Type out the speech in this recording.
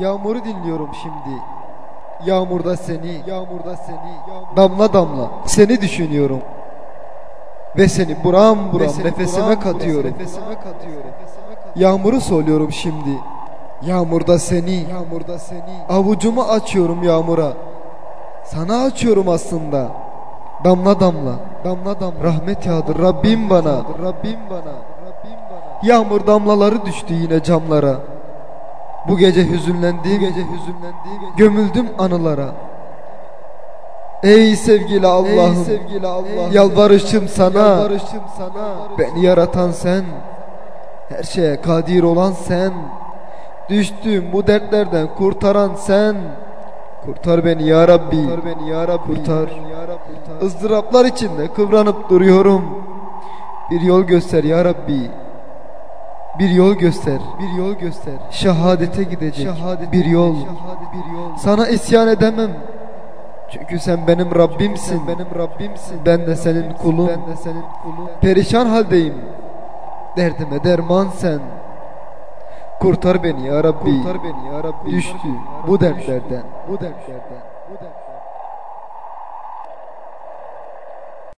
Yağmuru dinliyorum şimdi. Yağmurda seni, yağmurda seni, damla damla seni düşünüyorum. Ve seni buram buram seni nefesime buram katıyorum. nefesime katıyorum. Yağmuru soruyorum şimdi. Yağmurda seni, yağmurda seni. Avucumu açıyorum yağmura. Sana açıyorum aslında. Damla damla, damla damla. Rahmet yağdır Rabbim bana. Rabbim bana. Rabbim bana. Yağmur damlaları düştü yine camlara. Bu gece hüzünlendim, bu gece hüzünlendim. Gömüldüm anılara. Ey sevgili Allah'ım, sevgili Allah'ım, yalvarışım sana, yalvarışım sana. beni yaratan sen, her şeye kadir olan sen, düştüğüm bu dertlerden kurtaran sen. Kurtar beni ya Rabbi, kurtar beni ya Rabbi, kurtar. ızdıraplar içinde kıvranıp duruyorum. Bir yol göster ya Rabbi. Bir yol göster, bir yol göster. Şehadete gidecek bir yol. bir yol. Sana isyan edemem. Çünkü sen benim Rabbimsin. benim Rabbimsin. Ben de senin kulun. Ben de senin kulun. Perişan haldeyim. Derdime derman sen. Kurtar beni ya Rabbi. Kurtar beni ya Rabbi. Düştü bu dertlerden. Bu dertlerden. Bu dertlerden.